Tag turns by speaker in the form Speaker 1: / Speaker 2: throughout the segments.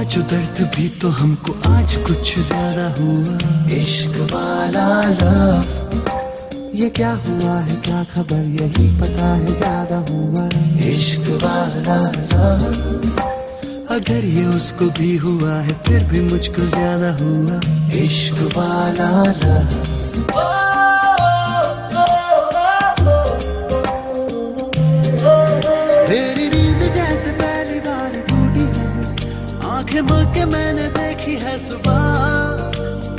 Speaker 1: इश्क वाला लव हुआ जो दर्द भी तो हमको आज कुछ ज़्यादा हुआ। इश्क वाला लव ये क्या हुआ है, क्या खबर? यही पता है, ज़्यादा हुआ। इश्क वाला लव अगर ये उसको भी हुआ है, फिर भी मुझको ज़्यादा हुआ। इश्क वाला लव आँखें बोल के मैंने देखी है सुबह।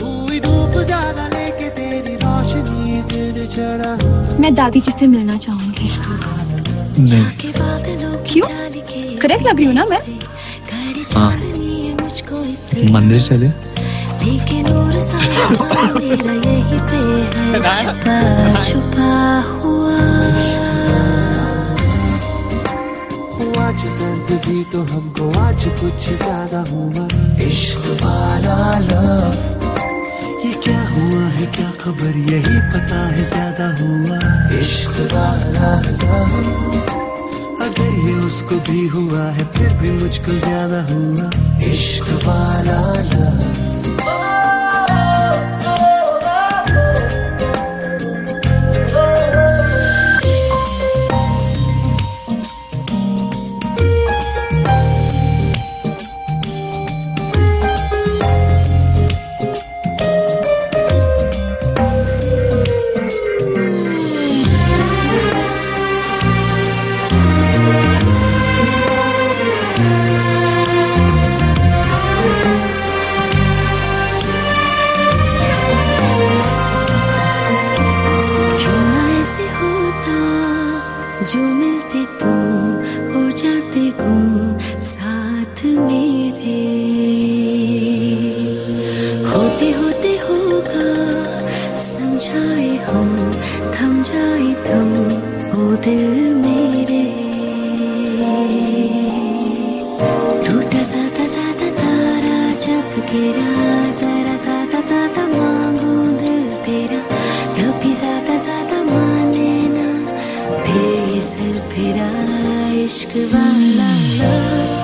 Speaker 1: हुई धूप ज़्यादा लेके तेरी रोशनी दिन चढ़ा।
Speaker 2: मैं दादी जी से मिलना चाहूँगी।
Speaker 3: नहीं।
Speaker 2: क्यों? करेक्ट लग रही हूँ ना मैं?
Speaker 3: हाँ। मंदिर चले।
Speaker 4: है। छुपा छुपा हुआ
Speaker 1: दर्द भी तो हमको आज कुछ ज़्यादा हुआ। इश्क वाला लव ये क्या हुआ है, क्या खबर यही पता है, ज़्यादा हुआ। इश्क वाला लव अगर ये उसको भी हुआ है, फिर भी मुझको ज़्यादा हुआ। इश्क वाला लव
Speaker 4: हम, थम जाए तुम, ओ दिल मेरे। टूटा तारा जब गिरा, जरा साता साता मांगू दिल तेरा। तभी साता साता माने ना फिर सर फिरा, इश्क वाला लव